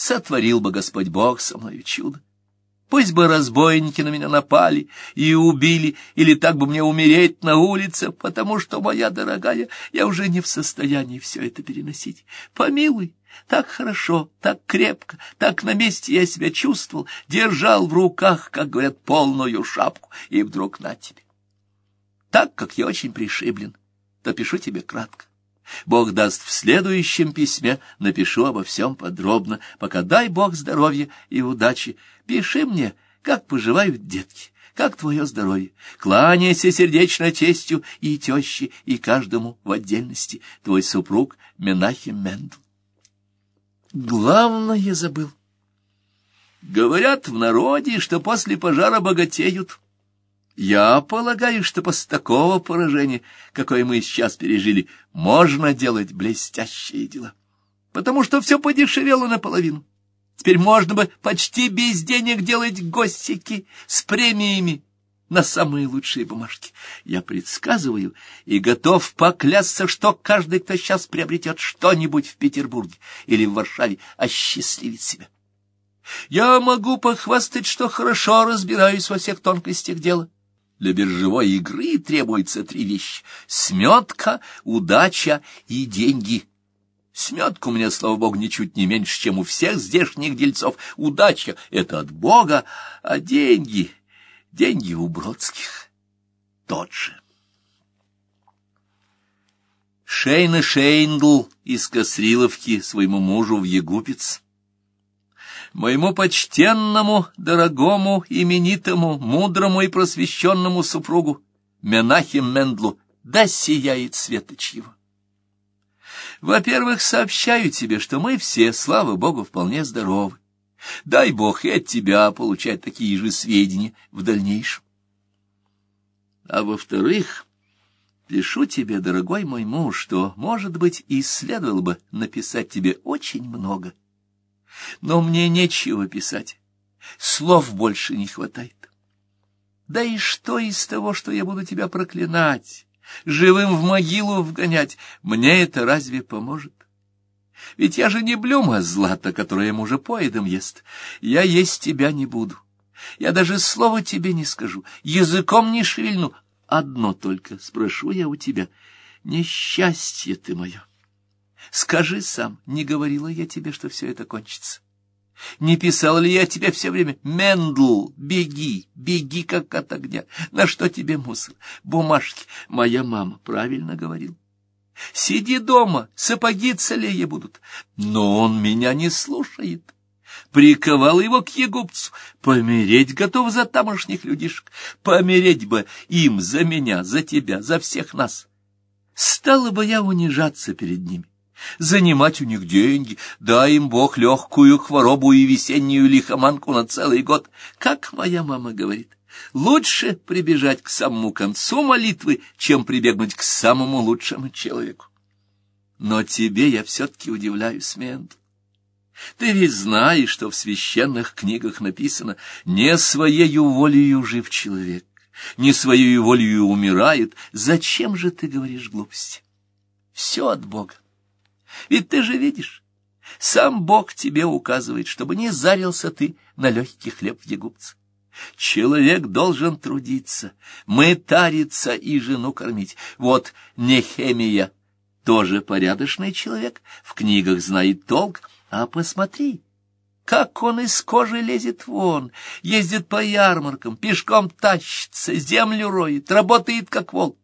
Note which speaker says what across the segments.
Speaker 1: сотворил бы Господь Бог со мною чудо. Пусть бы разбойники на меня напали и убили, или так бы мне умереть на улице, потому что, моя дорогая, я уже не в состоянии все это переносить. Помилуй, так хорошо, так крепко, так на месте я себя чувствовал, держал в руках, как говорят, полную шапку, и вдруг на тебе. Так как я очень пришиблен, то пишу тебе кратко. Бог даст в следующем письме, напишу обо всем подробно, пока дай Бог здоровья и удачи. Пиши мне, как поживают детки, как твое здоровье. Кланяйся сердечно честью и теще, и каждому в отдельности. Твой супруг Менахим Мендл. Главное забыл. Говорят в народе, что после пожара богатеют. Я полагаю, что после такого поражения, какое мы сейчас пережили, можно делать блестящие дела. Потому что все подешевело наполовину. Теперь можно бы почти без денег делать гостики с премиями на самые лучшие бумажки. Я предсказываю и готов поклясться, что каждый, кто сейчас приобретет что-нибудь в Петербурге или в Варшаве, осчастливит себя. Я могу похвастать, что хорошо разбираюсь во всех тонкостях дела. Для биржевой игры требуется три вещи — сметка, удача и деньги. Сметка у меня, слава богу, ничуть не меньше, чем у всех здешних дельцов. Удача — это от Бога, а деньги — деньги у Бродских. Тот же. Шейна Шейндл из Косриловки своему мужу в Егупец моему почтенному, дорогому, именитому, мудрому и просвещенному супругу Менахим Мендлу, да сияет светоч его. Во-первых, сообщаю тебе, что мы все, слава Богу, вполне здоровы. Дай Бог и от тебя получать такие же сведения в дальнейшем. А во-вторых, пишу тебе, дорогой мой муж, что, может быть, и следовало бы написать тебе очень много но мне нечего писать. Слов больше не хватает. Да и что из того, что я буду тебя проклинать, живым в могилу вгонять, мне это разве поможет? Ведь я же не блюма злата, которое мужепоедом ест. Я есть тебя не буду. Я даже слова тебе не скажу, языком не шевельну. Одно только спрошу я у тебя. Несчастье ты мое. Скажи сам, не говорила я тебе, что все это кончится? Не писал ли я тебе все время «Мендл, беги, беги, как от огня»? На что тебе мусор? Бумажки. Моя мама правильно говорил. Сиди дома, сапоги целее будут. Но он меня не слушает. Приковал его к егупцу. Помереть готов за тамошних людишек. Помереть бы им за меня, за тебя, за всех нас. Стала бы я унижаться перед ними занимать у них деньги, дай им Бог легкую хворобу и весеннюю лихоманку на целый год. Как моя мама говорит, лучше прибежать к самому концу молитвы, чем прибегнуть к самому лучшему человеку. Но тебе я все-таки удивляюсь, Мендл. Ты ведь знаешь, что в священных книгах написано «Не своею волею жив человек, не своей волею умирает». Зачем же ты говоришь глупости? Все от Бога. Ведь ты же видишь, сам Бог тебе указывает, чтобы не зарился ты на легкий хлеб в егупце. Человек должен трудиться, мытариться и жену кормить. Вот Нехемия тоже порядочный человек, в книгах знает толк, а посмотри, как он из кожи лезет вон, ездит по ярмаркам, пешком тащится, землю роет, работает как волк.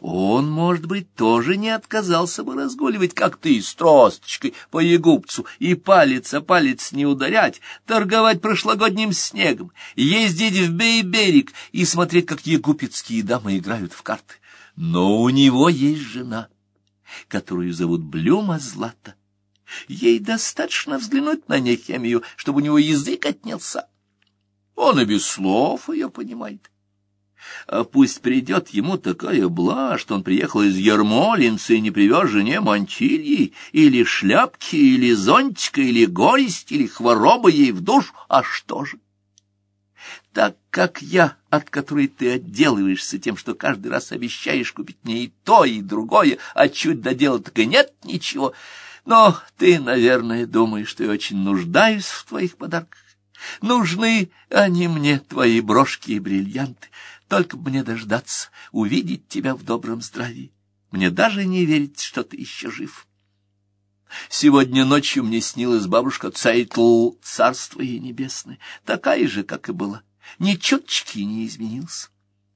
Speaker 1: Он, может быть, тоже не отказался бы разгуливать, как ты, с тросточкой по егупцу, и палец о палец не ударять, торговать прошлогодним снегом, ездить в Бейберик и смотреть, как егупетские дамы играют в карты. Но у него есть жена, которую зовут Блюма Злата. Ей достаточно взглянуть на Нехемию, чтобы у него язык отнялся. Он и без слов ее понимает. А пусть придет ему такая блажь, что он приехал из Ермолинца и не привез жене мантильи, или шляпки, или зонтика, или горесть, или хвороба ей в душ, а что же? Так как я, от которой ты отделываешься тем, что каждый раз обещаешь купить мне и то, и другое, а чуть до дела так и нет ничего, Но ты, наверное, думаешь, что я очень нуждаюсь в твоих подарках. Нужны они мне, твои брошки и бриллианты, только мне дождаться, увидеть тебя в добром здравии. Мне даже не верится, что ты еще жив. Сегодня ночью мне снилась бабушка Цайтл, царство ей небесное, такая же, как и была, ни чуточки не изменилась.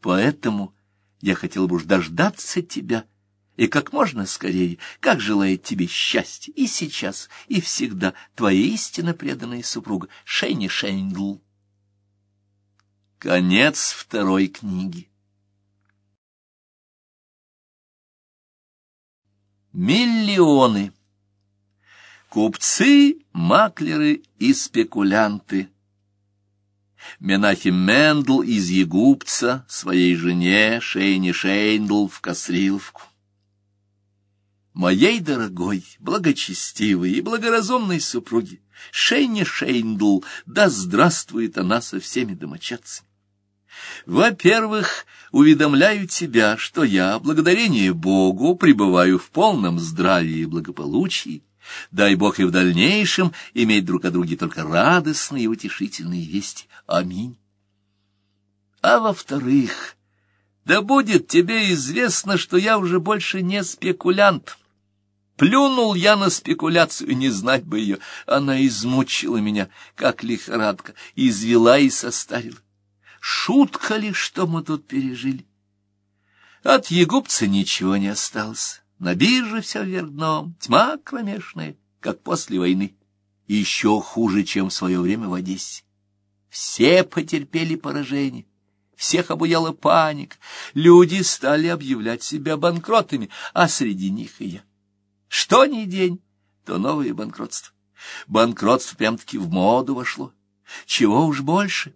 Speaker 1: Поэтому я хотел бы уж дождаться тебя, и как можно скорее, как желает тебе счастья и сейчас, и всегда твоя истинно преданная супруга Шейне-Шейндл. Конец второй книги. Миллионы. Купцы, маклеры и спекулянты. Менахим Мендл из Егупца своей жене Шейни Шейндл в Косриловку. Моей дорогой, благочестивой и благоразумной супруге, Шейни Шейндл, да здравствует она со всеми домочадцами. Во-первых, уведомляю тебя, что я, благодарение Богу, пребываю в полном здравии и благополучии. Дай Бог и в дальнейшем иметь друг о друге только радостные и утешительные вести. Аминь. А во-вторых, да будет тебе известно, что я уже больше не спекулянт. Плюнул я на спекуляцию, не знать бы ее. Она измучила меня, как лихорадка, извела и состарила. Шутка ли, что мы тут пережили? От егупца ничего не осталось. На бирже все вверх дном, тьма кромешная, как после войны. еще хуже, чем в свое время в Одессе. Все потерпели поражение. Всех обуяла паника. Люди стали объявлять себя банкротами, а среди них и я. Что ни день, то новое банкротство. Банкротство прям-таки в моду вошло. Чего уж больше.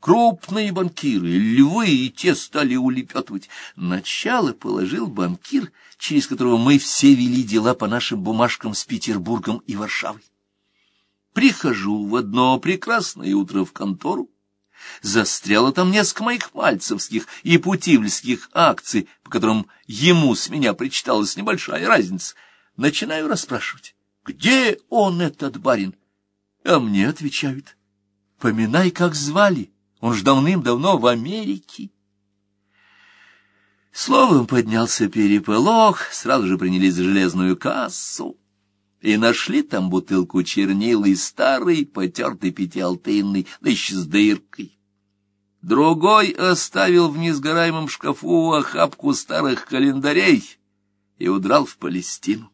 Speaker 1: Крупные банкиры, львы и те стали улепетывать. Начало положил банкир, через которого мы все вели дела по нашим бумажкам с Петербургом и Варшавой. Прихожу в одно прекрасное утро в контору. Застряло там несколько моих мальцевских и путивльских акций, по которым ему с меня причиталась небольшая разница — Начинаю расспрашивать, где он, этот барин? А мне отвечают, поминай, как звали, он ж давным-давно в Америке. Словом поднялся переполох, сразу же принялись за железную кассу и нашли там бутылку чернилы старый, потертый пятиалтынный, да еще с дыркой. Другой оставил в несгораемом шкафу охапку старых календарей и удрал в Палестину.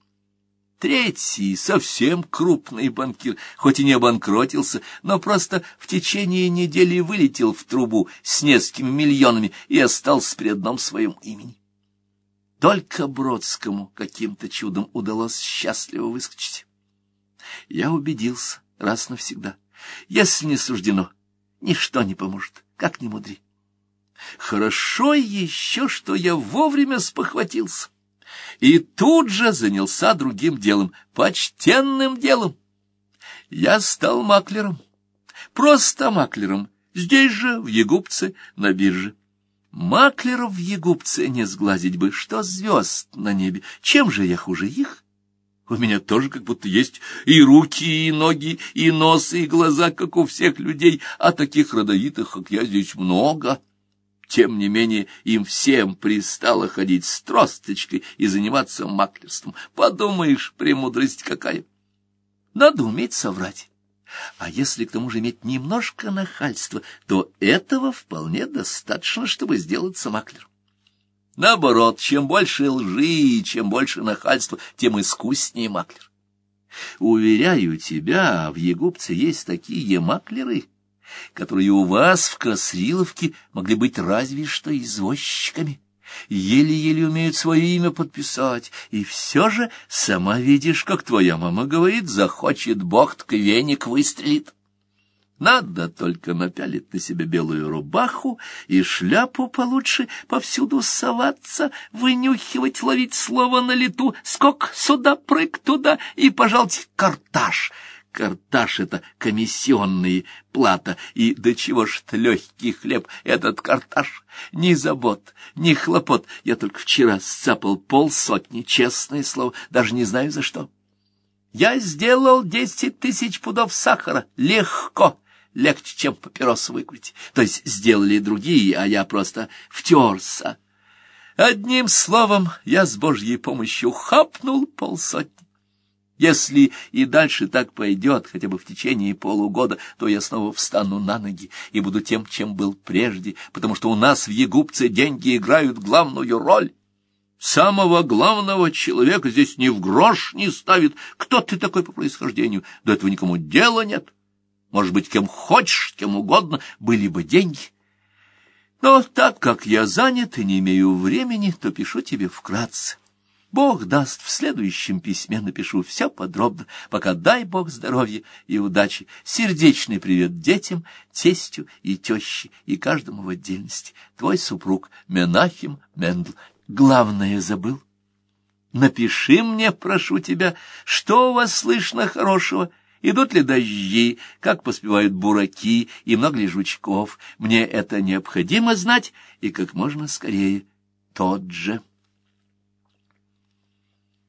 Speaker 1: Третий, совсем крупный банкир, хоть и не обанкротился, но просто в течение недели вылетел в трубу с несколькими миллионами и остался при одном своем имени. Только Бродскому каким-то чудом удалось счастливо выскочить. Я убедился раз навсегда. Если не суждено, ничто не поможет, как ни мудри. Хорошо еще, что я вовремя спохватился и тут же занялся другим делом, почтенным делом. Я стал маклером, просто маклером, здесь же, в Егупце, на бирже. Маклеров в Егупце не сглазить бы, что звезд на небе, чем же я хуже их? У меня тоже как будто есть и руки, и ноги, и нос, и глаза, как у всех людей, а таких родовитых, как я, здесь много. Тем не менее, им всем пристало ходить с тросточкой и заниматься маклерством. Подумаешь, премудрость какая! Надо уметь соврать. А если к тому же иметь немножко нахальства, то этого вполне достаточно, чтобы сделаться маклером. Наоборот, чем больше лжи чем больше нахальства, тем искуснее маклер. Уверяю тебя, в Егупце есть такие маклеры, которые у вас в Косриловке могли быть разве что извозчиками. Еле-еле умеют свое имя подписать, и все же, сама видишь, как твоя мама говорит, захочет Бог, так веник выстрелит. Надо только напялить на себя белую рубаху и шляпу получше, повсюду соваться, вынюхивать, ловить слово на лету, скок сюда, прыг туда и, пожалуйте, карташ — Карташ — это комиссионные плата, и до чего ж легкий хлеб этот карташ. Ни забот, ни хлопот. Я только вчера сцапал полсотни, честное слово, даже не знаю за что. Я сделал десять тысяч пудов сахара. Легко. Легче, чем папирос выкурить. То есть сделали другие, а я просто втерся. Одним словом, я с Божьей помощью хапнул полсотни. Если и дальше так пойдет, хотя бы в течение полугода, то я снова встану на ноги и буду тем, чем был прежде, потому что у нас в Егупце деньги играют главную роль. Самого главного человека здесь ни в грош не ставит. Кто ты такой по происхождению? До этого никому дела нет. Может быть, кем хочешь, кем угодно, были бы деньги. Но так как я занят и не имею времени, то пишу тебе вкратце. Бог даст, в следующем письме напишу все подробно, пока дай Бог здоровья и удачи. Сердечный привет детям, тестю и теще, и каждому в отдельности. Твой супруг Менахим Мендл. Главное забыл. Напиши мне, прошу тебя, что у вас слышно хорошего, идут ли дожди, как поспевают бураки и много ли жучков. Мне это необходимо знать, и как можно скорее. Тот же.